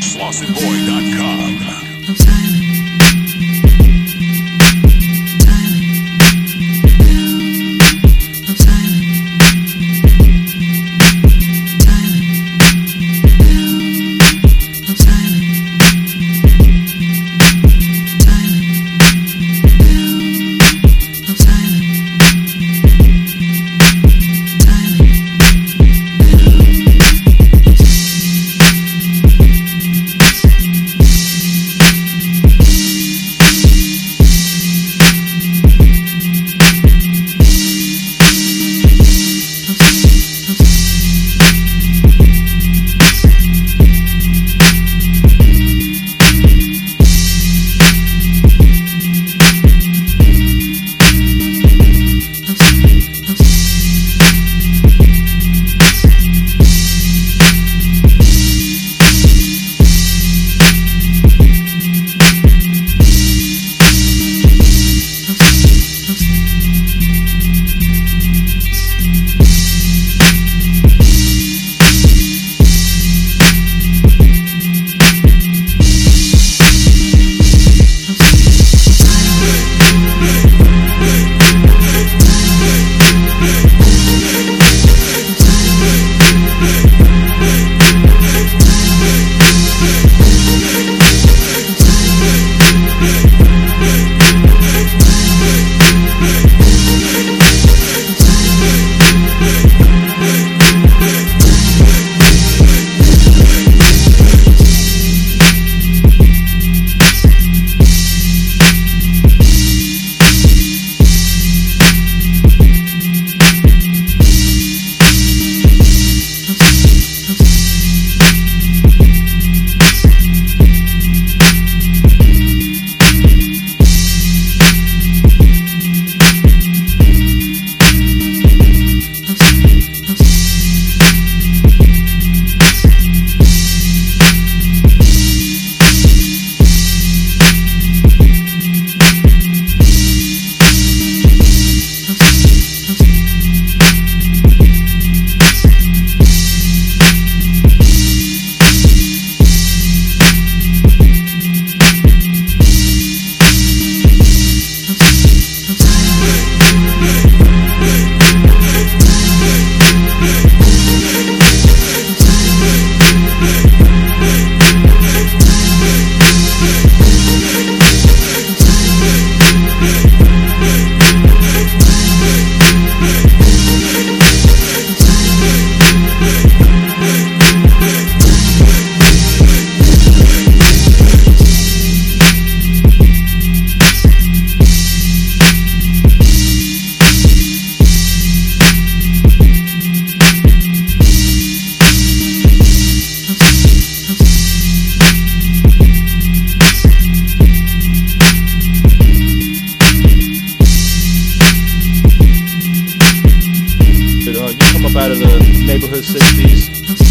SlossyBoy.com. the neighborhood 60s,